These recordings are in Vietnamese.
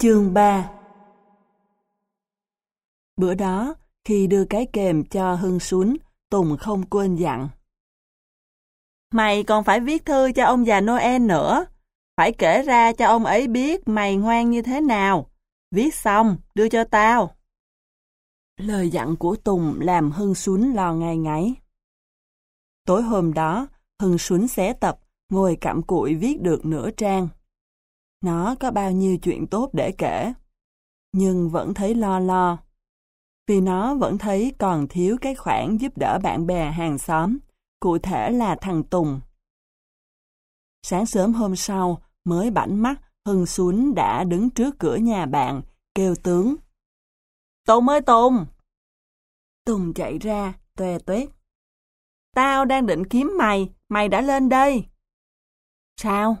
Chương 3 Bữa đó, khi đưa cái kềm cho Hưng xuống, Tùng không quên dặn. Mày còn phải viết thư cho ông già Noel nữa. Phải kể ra cho ông ấy biết mày ngoan như thế nào. Viết xong, đưa cho tao. Lời dặn của Tùng làm Hưng xuống lo ngay ngáy. Tối hôm đó, Hưng xuống xé tập, ngồi cặm cụi viết được nửa trang. Nó có bao nhiêu chuyện tốt để kể, nhưng vẫn thấy lo lo. Vì nó vẫn thấy còn thiếu cái khoản giúp đỡ bạn bè hàng xóm, cụ thể là thằng Tùng. Sáng sớm hôm sau, mới bảnh mắt, Hưng Xuân đã đứng trước cửa nhà bạn, kêu tướng. Tùng ơi Tùng! Tùng chạy ra, toe tuyết Tao đang định kiếm mày, mày đã lên đây. Sao?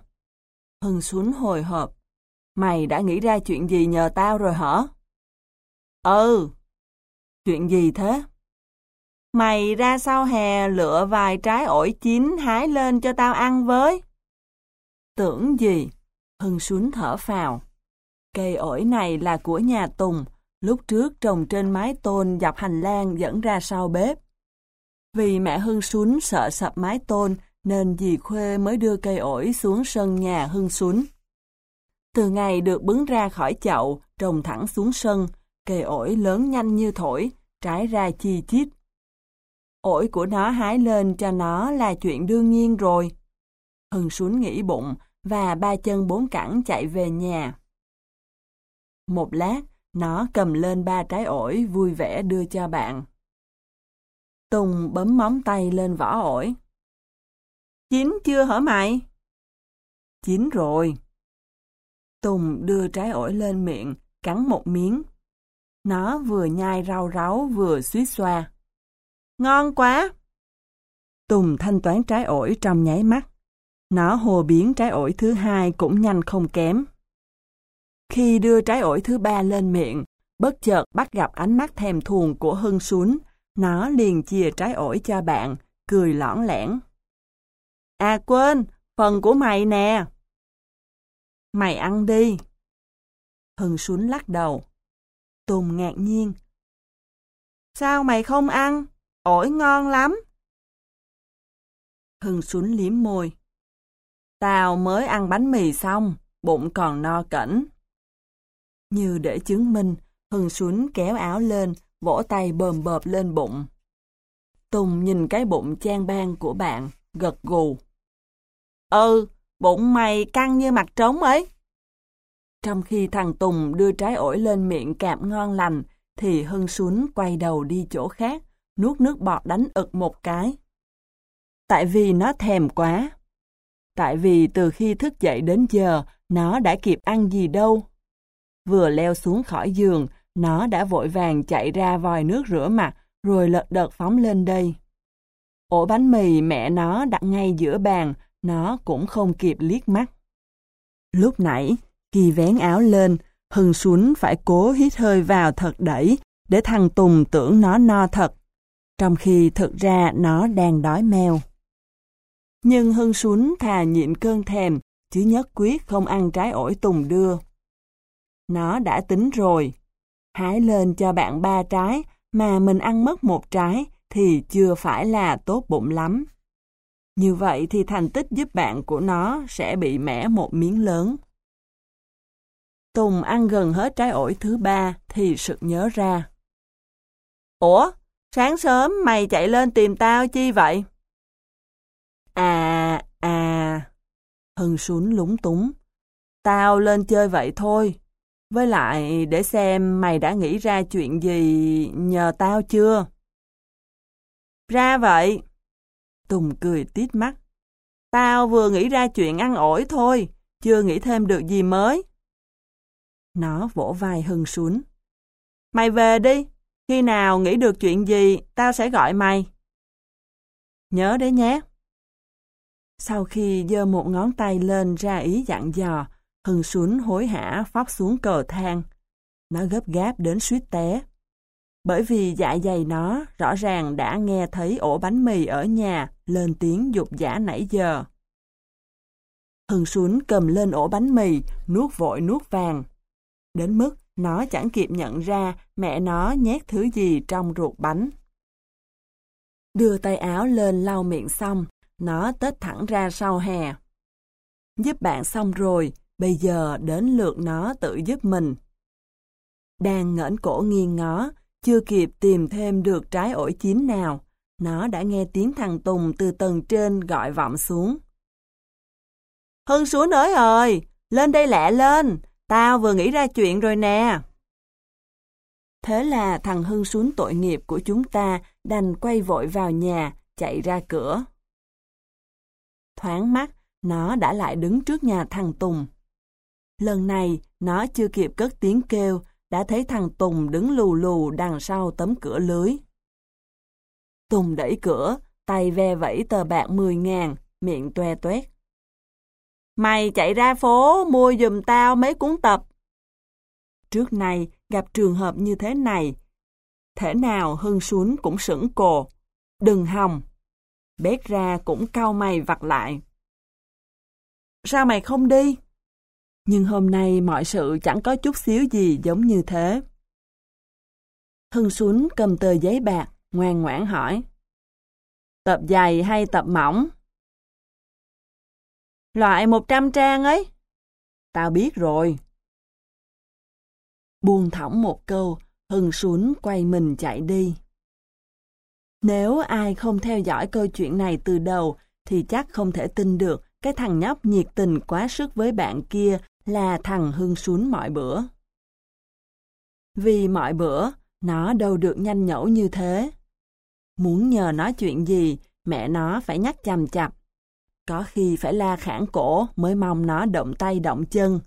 Hưng xuống hồi hộp. Mày đã nghĩ ra chuyện gì nhờ tao rồi hả? Ừ. Chuyện gì thế? Mày ra sau hè lựa vài trái ổi chín hái lên cho tao ăn với. Tưởng gì? Hưng xuống thở phào. Cây ổi này là của nhà Tùng, lúc trước trồng trên mái tôn dọc hành lang dẫn ra sau bếp. Vì mẹ Hưng xuống sợ sập mái tôn nên dì Khuê mới đưa cây ổi xuống sân nhà Hưng xuống. Từ ngày được bứng ra khỏi chậu, trồng thẳng xuống sân, cây ổi lớn nhanh như thổi, trái ra chi chít. Ổi của nó hái lên cho nó là chuyện đương nhiên rồi. Hưng xuống nghĩ bụng và ba chân bốn cẳng chạy về nhà. Một lát, nó cầm lên ba trái ổi vui vẻ đưa cho bạn. Tùng bấm móng tay lên vỏ ổi. Chín chưa hả mày? Chín rồi. Tùng đưa trái ổi lên miệng, cắn một miếng. Nó vừa nhai rau ráu vừa suýt xoa. Ngon quá! Tùng thanh toán trái ổi trong nháy mắt. Nó hồ biến trái ổi thứ hai cũng nhanh không kém. Khi đưa trái ổi thứ ba lên miệng, bất chợt bắt gặp ánh mắt thèm thuồng của Hưng xuống, nó liền chia trái ổi cho bạn, cười lõng lẻn. À quên, phần của mày nè. Mày ăn đi. Hưng xuống lắc đầu. Tùng ngạc nhiên. Sao mày không ăn? Ổi ngon lắm. Hưng xuống liếm môi. Tao mới ăn bánh mì xong, bụng còn no cẩn. Như để chứng minh, Hưng xuống kéo áo lên, vỗ tay bờm bợp lên bụng. Tùng nhìn cái bụng trang ban của bạn, gật gù. Ừ, bụng mày căng như mặt trống ấy. Trong khi thằng Tùng đưa trái ổi lên miệng cạp ngon lành, thì Hưng xuống quay đầu đi chỗ khác, nuốt nước bọt đánh ực một cái. Tại vì nó thèm quá. Tại vì từ khi thức dậy đến giờ, nó đã kịp ăn gì đâu. Vừa leo xuống khỏi giường, nó đã vội vàng chạy ra vòi nước rửa mặt, rồi lật đật phóng lên đây. Ổ bánh mì mẹ nó đặt ngay giữa bàn, nó cũng không kịp liếc mắt. Lúc nãy, khi vén áo lên, Hưng xuống phải cố hít hơi vào thật đẩy, để thằng Tùng tưởng nó no thật, trong khi thực ra nó đang đói meo. Nhưng Hưng xuống thà nhịn cơn thèm, chứ nhất quyết không ăn trái ổi Tùng đưa. Nó đã tính rồi, hái lên cho bạn ba trái, mà mình ăn mất một trái thì chưa phải là tốt bụng lắm. Như vậy thì thành tích giúp bạn của nó sẽ bị mẻ một miếng lớn. Tùng ăn gần hết trái ổi thứ ba thì sực nhớ ra. Ủa, sáng sớm mày chạy lên tìm tao chi vậy? À, à, Hưng xuống lúng túng. Tao lên chơi vậy thôi. Với lại để xem mày đã nghĩ ra chuyện gì nhờ tao chưa? Ra vậy. Tùng cười tít mắt. Tao vừa nghĩ ra chuyện ăn ổi thôi, chưa nghĩ thêm được gì mới. Nó vỗ vai Hưng xuống. Mày về đi, khi nào nghĩ được chuyện gì, tao sẽ gọi mày. Nhớ đấy nhé. Sau khi giơ một ngón tay lên ra ý dặn dò, Hưng xuống hối hả phóc xuống cờ thang. Nó gấp gáp đến suýt té. Bởi vì dạ dày nó rõ ràng đã nghe thấy ổ bánh mì ở nhà lên tiếng dục giả nãy giờ. Hưng xuống cầm lên ổ bánh mì, nuốt vội nuốt vàng. đến mức nó chẳng kịp nhận ra mẹ nó nhét thứ gì trong ruột bánh. Đưa tay áo lên lau miệng xong, nó tết thẳng ra sau hè. Giúp bạn xong rồi, bây giờ đến lượt nó tự giúp mình. Đang ngẩng cổ nghiêng ngó, chưa kịp tìm thêm được trái ổi chín nào, nó đã nghe tiếng thằng Tùng từ tầng trên gọi vọng xuống. Hưng xuống nới ơi, lên đây lẹ lên, tao vừa nghĩ ra chuyện rồi nè. Thế là thằng Hưng xuống tội nghiệp của chúng ta đành quay vội vào nhà, chạy ra cửa. Thoáng mắt, nó đã lại đứng trước nhà thằng Tùng. Lần này, nó chưa kịp cất tiếng kêu, đã thấy thằng Tùng đứng lù lù đằng sau tấm cửa lưới. Tùng đẩy cửa, tay ve vẫy tờ bạc 10 ngàn, miệng toe toét. Mày chạy ra phố mua giùm tao mấy cuốn tập. Trước nay gặp trường hợp như thế này, thể nào Hưng xuống cũng sững cồ, đừng hòng. Bét ra cũng cau mày vặt lại. Sao mày không đi? Nhưng hôm nay mọi sự chẳng có chút xíu gì giống như thế. Hưng xuống cầm tờ giấy bạc, ngoan ngoãn hỏi. Tập dày hay tập mỏng? Loại 100 trang ấy. Tao biết rồi. Buông thõng một câu, Hưng xuống quay mình chạy đi. Nếu ai không theo dõi câu chuyện này từ đầu, thì chắc không thể tin được cái thằng nhóc nhiệt tình quá sức với bạn kia là thằng Hưng xuống mọi bữa. Vì mọi bữa, nó đâu được nhanh nhẩu như thế. Muốn nhờ nó chuyện gì, mẹ nó phải nhắc chằm chặp. Có khi phải la khản cổ mới mong nó động tay động chân.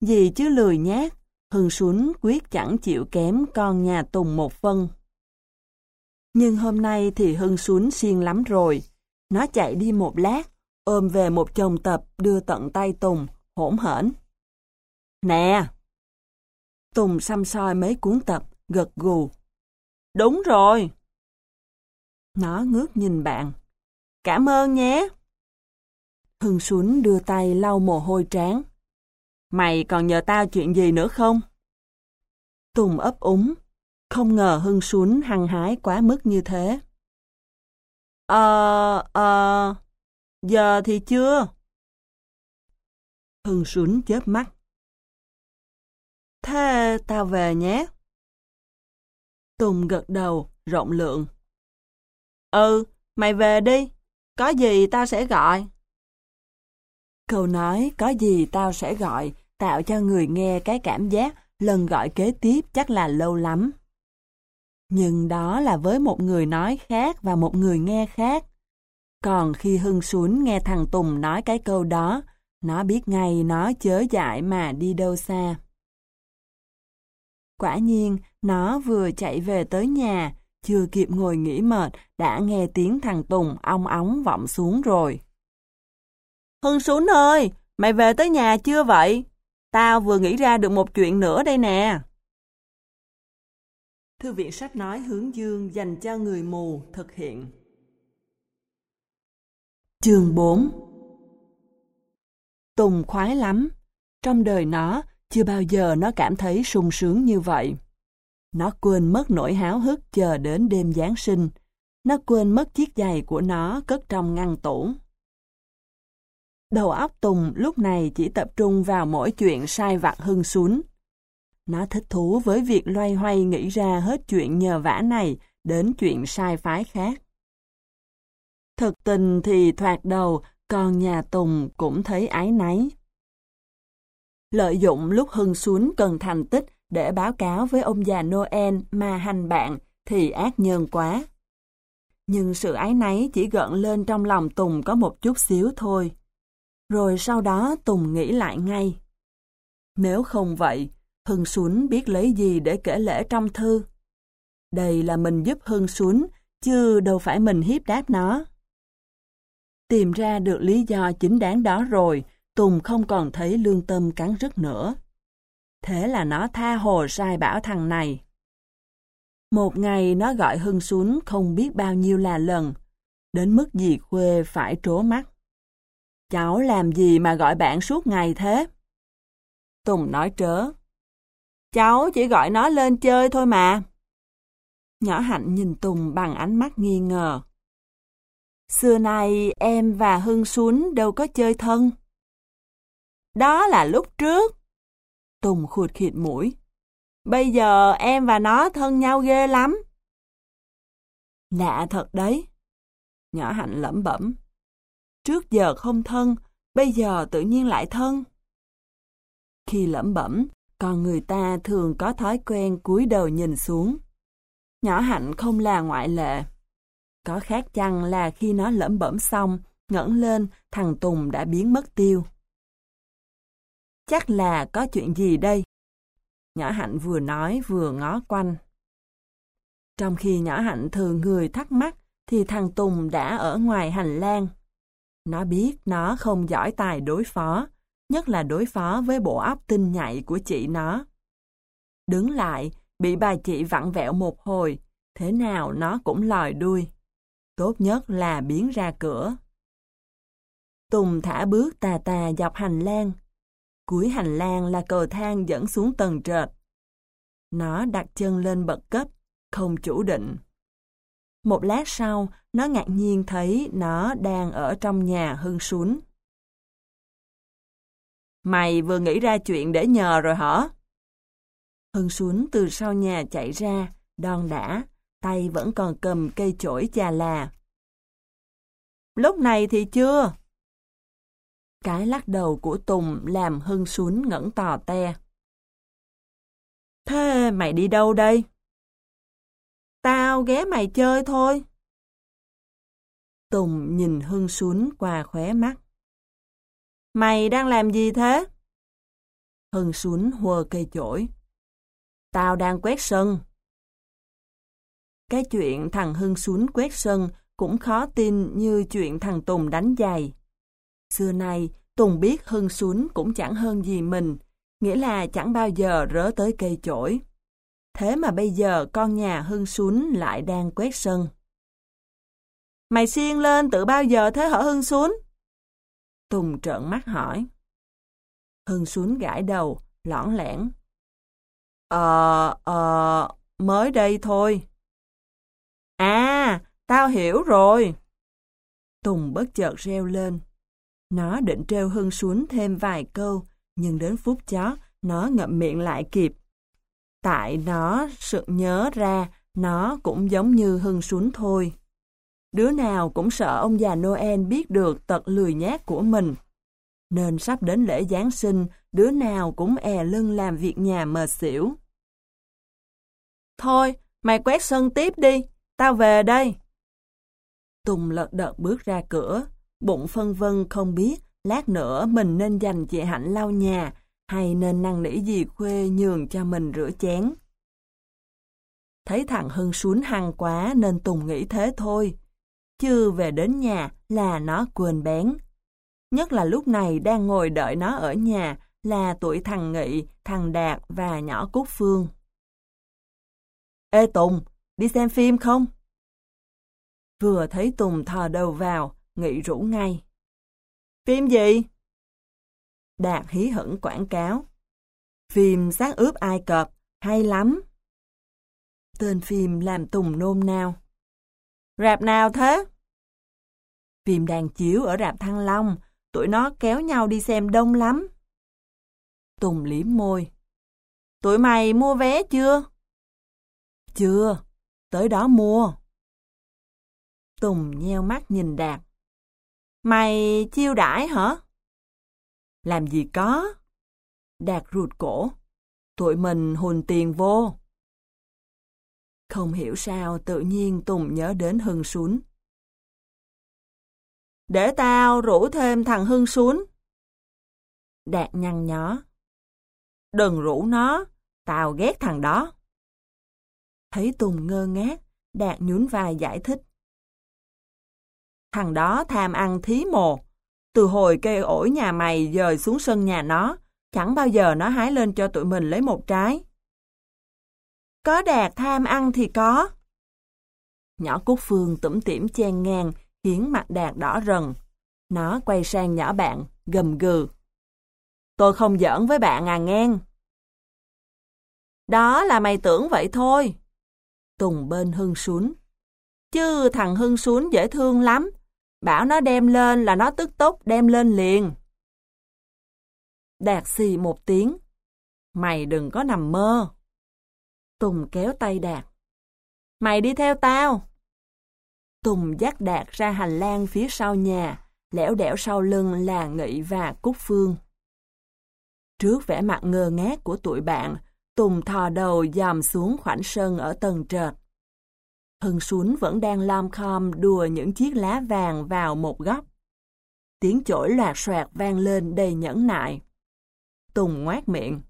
Gì chứ lười nhát, Hưng xuống quyết chẳng chịu kém con nhà Tùng một phân. Nhưng hôm nay thì Hưng xuống xiên lắm rồi. Nó chạy đi một lát, ôm về một chồng tập đưa tận tay Tùng, hỗn hển. Nè! Tùng xăm soi mấy cuốn tập, gật gù. Đúng rồi! Nó ngước nhìn bạn. Cảm ơn nhé! Hưng xuống đưa tay lau mồ hôi trán. Mày còn nhờ tao chuyện gì nữa không? Tùng ấp úng, không ngờ Hưng xuống hăng hái quá mức như thế. Ờ, ờ, giờ thì chưa. Hưng xuống chớp mắt. Thế tao về nhé. Tùng gật đầu, rộng lượng. Ừ, mày về đi. Có gì tao sẽ gọi. Câu nói có gì tao sẽ gọi tạo cho người nghe cái cảm giác lần gọi kế tiếp chắc là lâu lắm. Nhưng đó là với một người nói khác và một người nghe khác. Còn khi Hưng xuống nghe thằng Tùng nói cái câu đó, nó biết ngay nó chớ dại mà đi đâu xa. Quả nhiên, nó vừa chạy về tới nhà, chưa kịp ngồi nghỉ mệt, đã nghe tiếng thằng Tùng ong óng vọng xuống rồi. Hưng xuống ơi, mày về tới nhà chưa vậy? Tao vừa nghĩ ra được một chuyện nữa đây nè. Thư viện sách nói hướng dương dành cho người mù thực hiện. Chương 4 Tùng khoái lắm. Trong đời nó, chưa bao giờ nó cảm thấy sung sướng như vậy. Nó quên mất nỗi háo hức chờ đến đêm Giáng sinh. Nó quên mất chiếc giày của nó cất trong ngăn tủ. Đầu óc Tùng lúc này chỉ tập trung vào mỗi chuyện sai vặt hưng xuống. Nó thích thú với việc loay hoay nghĩ ra hết chuyện nhờ vả này đến chuyện sai phái khác. Thực tình thì thoạt đầu, con nhà Tùng cũng thấy ái náy. Lợi dụng lúc hưng xuống cần thành tích để báo cáo với ông già Noel mà hành bạn thì ác nhân quá. Nhưng sự ái náy chỉ gợn lên trong lòng Tùng có một chút xíu thôi. Rồi sau đó Tùng nghĩ lại ngay. Nếu không vậy, Hưng Xuân biết lấy gì để kể lễ trong thư? Đây là mình giúp Hưng Xuân, chứ đâu phải mình hiếp đáp nó. Tìm ra được lý do chính đáng đó rồi, Tùng không còn thấy lương tâm cắn rứt nữa. Thế là nó tha hồ sai bảo thằng này. Một ngày nó gọi Hưng xuống không biết bao nhiêu là lần, đến mức dì Khuê phải trố mắt. Cháu làm gì mà gọi bạn suốt ngày thế? Tùng nói trớ. Cháu chỉ gọi nó lên chơi thôi mà. Nhỏ Hạnh nhìn Tùng bằng ánh mắt nghi ngờ. Xưa nay em và Hưng Xuân đâu có chơi thân. Đó là lúc trước. Tùng khụt khịt mũi. Bây giờ em và nó thân nhau ghê lắm. Lạ thật đấy. Nhỏ Hạnh lẩm bẩm. Trước giờ không thân, bây giờ tự nhiên lại thân. Khi lẩm bẩm, con người ta thường có thói quen cúi đầu nhìn xuống. Nhỏ Hạnh không là ngoại lệ. Có khác chăng là khi nó lẩm bẩm xong, ngẩng lên, thằng Tùng đã biến mất tiêu. Chắc là có chuyện gì đây? Nhỏ Hạnh vừa nói vừa ngó quanh. Trong khi nhỏ Hạnh thường người thắc mắc, thì thằng Tùng đã ở ngoài hành lang. Nó biết nó không giỏi tài đối phó, nhất là đối phó với bộ óc tinh nhạy của chị nó. Đứng lại, bị bà chị vặn vẹo một hồi, thế nào nó cũng lòi đuôi. Tốt nhất là biến ra cửa. Tùng thả bước tà tà dọc hành lang. Cuối hành lang là cầu thang dẫn xuống tầng trệt. Nó đặt chân lên bậc cấp, không chủ định. Một lát sau, nó ngạc nhiên thấy nó đang ở trong nhà hưng xuống. Mày vừa nghĩ ra chuyện để nhờ rồi hả? Hưng xuống từ sau nhà chạy ra, đòn đã, tay vẫn còn cầm cây chổi chà là. Lúc này thì chưa. Cái lắc đầu của Tùng làm Hưng xuống ngẩn tò te. Thế mày đi đâu đây? Tao ghé mày chơi thôi. Tùng nhìn Hưng xuống qua khóe mắt. Mày đang làm gì thế? Hưng xuống hùa cây chổi. Tao đang quét sân. Cái chuyện thằng Hưng xuống quét sân cũng khó tin như chuyện thằng Tùng đánh giày. Xưa nay, Tùng biết Hưng xuống cũng chẳng hơn gì mình, nghĩa là chẳng bao giờ rớ tới cây chổi. Thế mà bây giờ con nhà Hưng xuống lại đang quét sân. Mày xiên lên từ bao giờ thế hở Hưng xuống? Tùng trợn mắt hỏi. Hưng xuống gãi đầu, lõn lẻn. Ờ, ờ, mới đây thôi. Tao hiểu rồi. Tùng bất chợt reo lên. Nó định treo Hưng xuống thêm vài câu, nhưng đến phút chó, nó ngậm miệng lại kịp. Tại nó sự nhớ ra, nó cũng giống như Hưng xuống thôi. Đứa nào cũng sợ ông già Noel biết được tật lười nhát của mình. Nên sắp đến lễ Giáng sinh, đứa nào cũng è lưng làm việc nhà mờ xỉu. Thôi, mày quét sân tiếp đi, tao về đây. Tùng lật đật bước ra cửa, bụng phân vân không biết lát nữa mình nên dành chị Hạnh lau nhà hay nên năn nỉ gì khuê nhường cho mình rửa chén. Thấy thằng Hưng xuống hăng quá nên Tùng nghĩ thế thôi. Chứ về đến nhà là nó quên bén. Nhất là lúc này đang ngồi đợi nó ở nhà là tuổi thằng Nghị, thằng Đạt và nhỏ Cúc Phương. Ê Tùng, đi xem phim không? Vừa thấy Tùng thò đầu vào, Nghị rủ ngay. Phim gì? Đạt hí hửng quảng cáo. Phim xác ướp Ai Cập, hay lắm. Tên phim làm Tùng nôm nao. Rạp nào thế? Phim đang chiếu ở rạp Thăng Long, tụi nó kéo nhau đi xem đông lắm. Tùng liếm môi. Tụi mày mua vé chưa? Chưa, tới đó mua. Tùng nheo mắt nhìn Đạt. Mày chiêu đãi hả? Làm gì có? Đạt rụt cổ. Tụi mình hùn tiền vô. Không hiểu sao tự nhiên Tùng nhớ đến Hưng xuống. Để tao rủ thêm thằng Hưng xuống. Đạt nhăn nhó. Đừng rủ nó, tao ghét thằng đó. Thấy Tùng ngơ ngác, Đạt nhún vai giải thích. Thằng đó tham ăn thí mồ. Từ hồi cây ổi nhà mày dời xuống sân nhà nó, chẳng bao giờ nó hái lên cho tụi mình lấy một trái. Có đạt tham ăn thì có. Nhỏ Cúc Phương tủm tỉm chen ngang, khiến mặt đạt đỏ rần. Nó quay sang nhỏ bạn, gầm gừ. Tôi không giỡn với bạn à ngang. Đó là mày tưởng vậy thôi. Tùng bên Hưng xuống. Chứ thằng Hưng xuống dễ thương lắm. Bảo nó đem lên là nó tức tốc đem lên liền. Đạt xì một tiếng. Mày đừng có nằm mơ. Tùng kéo tay Đạt. Mày đi theo tao. Tùng dắt Đạt ra hành lang phía sau nhà, lẻo đẻo sau lưng là Nghị và Cúc Phương. Trước vẻ mặt ngơ ngác của tụi bạn, Tùng thò đầu dòm xuống khoảnh sân ở tầng trệt. Hưng xuống vẫn đang lom khom đùa những chiếc lá vàng vào một góc. Tiếng chổi loạt soạt vang lên đầy nhẫn nại. Tùng ngoát miệng.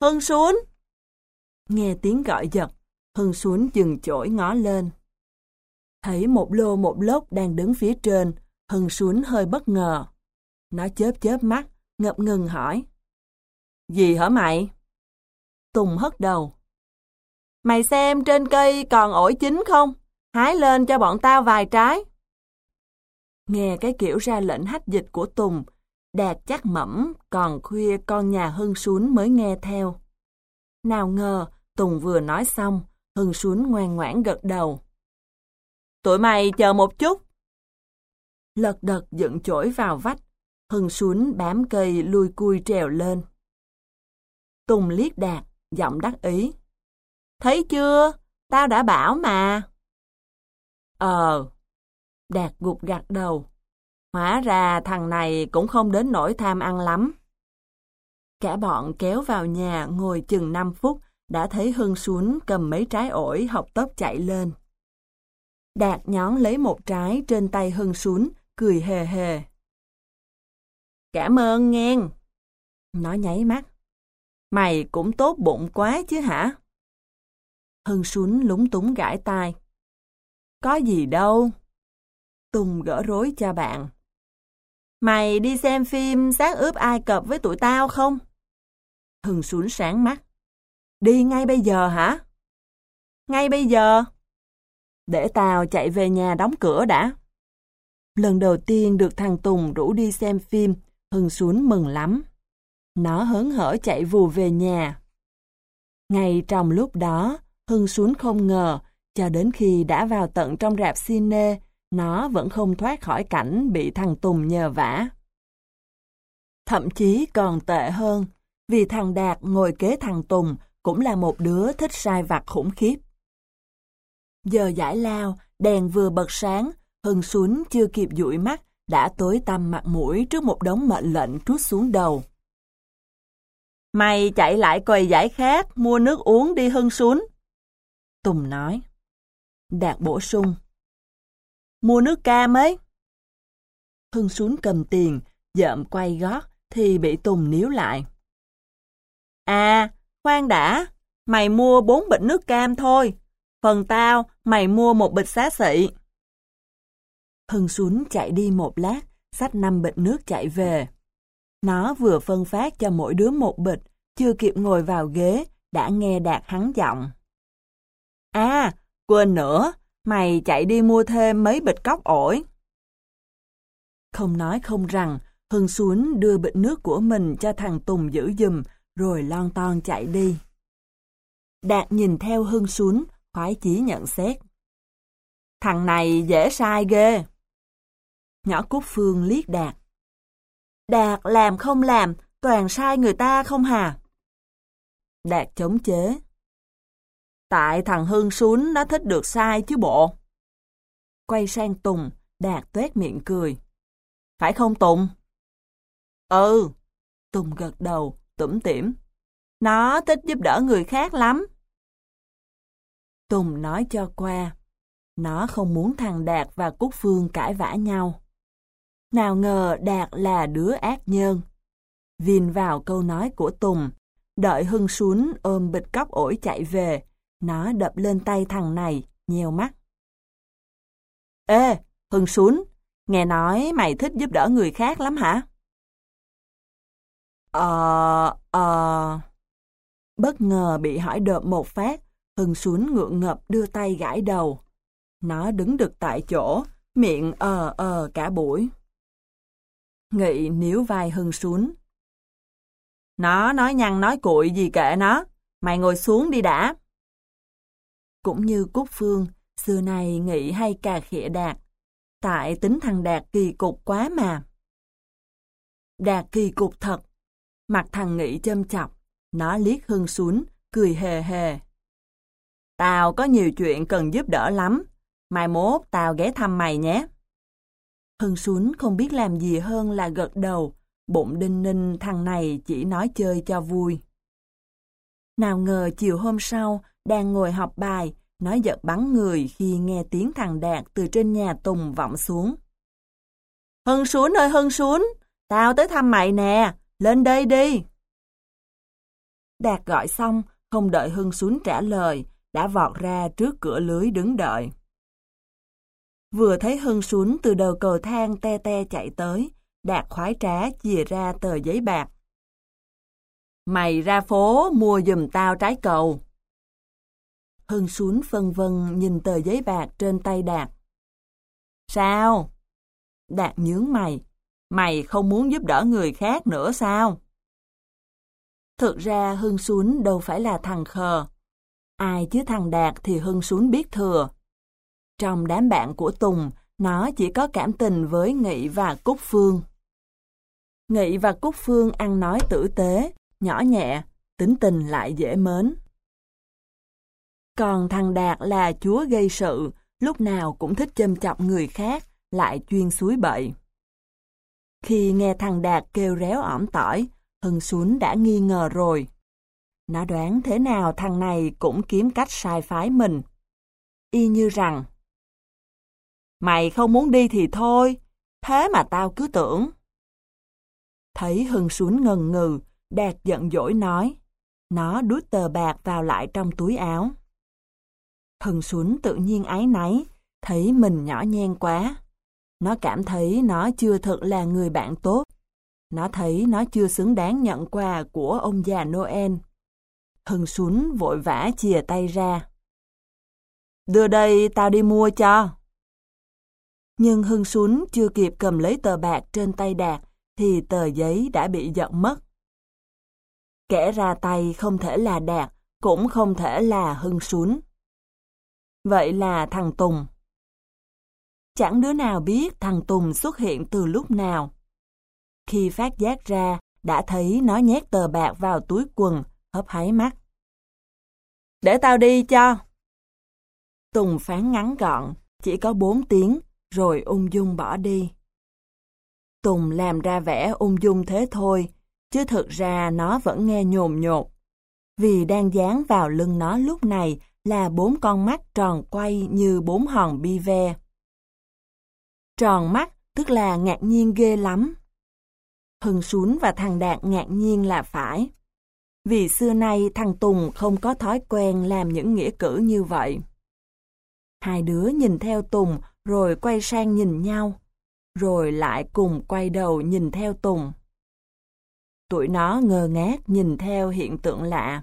Hưng xuống! Nghe tiếng gọi giật, Hưng xuống dừng chổi ngó lên. Thấy một lô một lốc đang đứng phía trên, Hưng xuống hơi bất ngờ. Nó chớp chớp mắt, ngập ngừng hỏi. Gì hả mày? Tùng hất đầu. Mày xem trên cây còn ổi chín không? Hái lên cho bọn tao vài trái. Nghe cái kiểu ra lệnh hách dịch của Tùng, Đạt chắc mẩm, còn khuya con nhà Hưng xuống mới nghe theo. Nào ngờ, Tùng vừa nói xong, Hưng xuống ngoan ngoãn gật đầu. Tụi mày chờ một chút. Lật đật dựng chổi vào vách, Hưng xuống bám cây lui cui trèo lên. Tùng liếc Đạt, giọng đắc ý. Thấy chưa? Tao đã bảo mà. Ờ. Đạt gục gặt đầu. Hóa ra thằng này cũng không đến nỗi tham ăn lắm. Cả bọn kéo vào nhà ngồi chừng 5 phút, đã thấy Hưng xuống cầm mấy trái ổi học tốc chạy lên. Đạt nhón lấy một trái trên tay Hưng xuống, cười hề hề. Cảm ơn nghe. Nó nháy mắt. Mày cũng tốt bụng quá chứ hả? Hưng xuống lúng túng gãi tai. Có gì đâu. Tùng gỡ rối cho bạn. Mày đi xem phim sáng ướp Ai Cập với tụi tao không? Hưng xuống sáng mắt. Đi ngay bây giờ hả? Ngay bây giờ? Để tao chạy về nhà đóng cửa đã. Lần đầu tiên được thằng Tùng rủ đi xem phim, Hưng xuống mừng lắm. Nó hớn hở chạy vù về nhà. Ngay trong lúc đó, Hưng xuống không ngờ, cho đến khi đã vào tận trong rạp cine, nó vẫn không thoát khỏi cảnh bị thằng Tùng nhờ vả. Thậm chí còn tệ hơn, vì thằng Đạt ngồi kế thằng Tùng cũng là một đứa thích sai vặt khủng khiếp. Giờ giải lao, đèn vừa bật sáng, Hưng xuống chưa kịp dụi mắt, đã tối tăm mặt mũi trước một đống mệnh lệnh trút xuống đầu. Mày chạy lại quầy giải khác mua nước uống đi Hưng xuống. Tùng nói. Đạt bổ sung. Mua nước cam ấy. Hưng xuống cầm tiền, dợm quay gót, thì bị Tùng níu lại. À, khoan đã, mày mua bốn bịch nước cam thôi. Phần tao, mày mua một bịch xá xị. Hưng xuống chạy đi một lát, xách năm bịch nước chạy về. Nó vừa phân phát cho mỗi đứa một bịch, chưa kịp ngồi vào ghế, đã nghe Đạt hắn giọng. À, quên nữa, mày chạy đi mua thêm mấy bịch cốc ổi. Không nói không rằng, Hưng xuống đưa bịch nước của mình cho thằng Tùng giữ giùm, rồi lon ton chạy đi. Đạt nhìn theo Hưng xuống, khoái chí nhận xét. Thằng này dễ sai ghê. Nhỏ Cúc Phương liếc Đạt. Đạt làm không làm, toàn sai người ta không hà. Đạt chống chế. Tại thằng Hưng xuống nó thích được sai chứ bộ. Quay sang Tùng, Đạt tuét miệng cười. Phải không Tùng? Ừ. Tùng gật đầu, tủm tỉm. Nó thích giúp đỡ người khác lắm. Tùng nói cho qua. Nó không muốn thằng Đạt và Cúc Phương cãi vã nhau. Nào ngờ Đạt là đứa ác nhân. Vin vào câu nói của Tùng, đợi Hưng xuống ôm bịch cốc ổi chạy về, nó đập lên tay thằng này, nheo mắt. Ê, Hưng xuống, nghe nói mày thích giúp đỡ người khác lắm hả? Ờ, ờ... Bất ngờ bị hỏi đợp một phát, Hưng xuống ngượng ngập đưa tay gãi đầu. Nó đứng được tại chỗ, miệng ờ ờ cả buổi. Nghị níu vai Hưng xuống. Nó nói nhăn nói cuội gì kệ nó, Mày ngồi xuống đi đã. Cũng như Cúc Phương, xưa này nghĩ hay cà khịa Đạt. Tại tính thằng Đạt kỳ cục quá mà. Đạt kỳ cục thật. Mặt thằng Nghị châm chọc, nó liếc Hưng xuống, cười hề hề. Tao có nhiều chuyện cần giúp đỡ lắm. Mai mốt tao ghé thăm mày nhé. Hưng xuống không biết làm gì hơn là gật đầu, bụng đinh ninh thằng này chỉ nói chơi cho vui. Nào ngờ chiều hôm sau, đang ngồi học bài, nó giật bắn người khi nghe tiếng thằng Đạt từ trên nhà Tùng vọng xuống. Hưng xuống ơi Hưng xuống, tao tới thăm mày nè, lên đây đi. Đạt gọi xong, không đợi Hưng xuống trả lời, đã vọt ra trước cửa lưới đứng đợi. Vừa thấy Hưng xuống từ đầu cầu thang te te chạy tới, Đạt khoái trá chìa ra tờ giấy bạc. Mày ra phố mua giùm tao trái cầu. Hưng xuống phân vân nhìn tờ giấy bạc trên tay Đạt. Sao? Đạt nhướng mày. Mày không muốn giúp đỡ người khác nữa sao? Thực ra Hưng xuống đâu phải là thằng khờ. Ai chứ thằng Đạt thì Hưng xuống biết thừa. Trong đám bạn của Tùng, nó chỉ có cảm tình với Nghị và Cúc Phương. Nghị và Cúc Phương ăn nói tử tế, nhỏ nhẹ, tính tình lại dễ mến. Còn thằng Đạt là chúa gây sự, lúc nào cũng thích châm chọc người khác, lại chuyên suối bậy. Khi nghe thằng Đạt kêu réo ỏm tỏi, Hưng xuống đã nghi ngờ rồi. Nó đoán thế nào thằng này cũng kiếm cách sai phái mình. Y như rằng, Mày không muốn đi thì thôi, thế mà tao cứ tưởng. Thấy Hưng xuống ngần ngừ, Đạt giận dỗi nói. Nó đút tờ bạc vào lại trong túi áo. Hưng xuống tự nhiên ái náy, thấy mình nhỏ nhen quá. Nó cảm thấy nó chưa thật là người bạn tốt. Nó thấy nó chưa xứng đáng nhận quà của ông già Noel. Hưng xuống vội vã chìa tay ra. Đưa đây tao đi mua cho. Nhưng Hưng xuống chưa kịp cầm lấy tờ bạc trên tay Đạt, thì tờ giấy đã bị giật mất. Kẻ ra tay không thể là Đạt, cũng không thể là Hưng xuống. Vậy là thằng Tùng. Chẳng đứa nào biết thằng Tùng xuất hiện từ lúc nào. Khi phát giác ra, đã thấy nó nhét tờ bạc vào túi quần, hấp háy mắt. Để tao đi cho. Tùng phán ngắn gọn, chỉ có bốn tiếng, rồi ung dung bỏ đi. Tùng làm ra vẻ ung dung thế thôi, chứ thực ra nó vẫn nghe nhồm nhột. Vì đang dán vào lưng nó lúc này là bốn con mắt tròn quay như bốn hòn bi ve. Tròn mắt tức là ngạc nhiên ghê lắm. Hưng xuống và thằng Đạt ngạc nhiên là phải. Vì xưa nay thằng Tùng không có thói quen làm những nghĩa cử như vậy. Hai đứa nhìn theo Tùng rồi quay sang nhìn nhau, rồi lại cùng quay đầu nhìn theo Tùng. Tụi nó ngơ ngác nhìn theo hiện tượng lạ.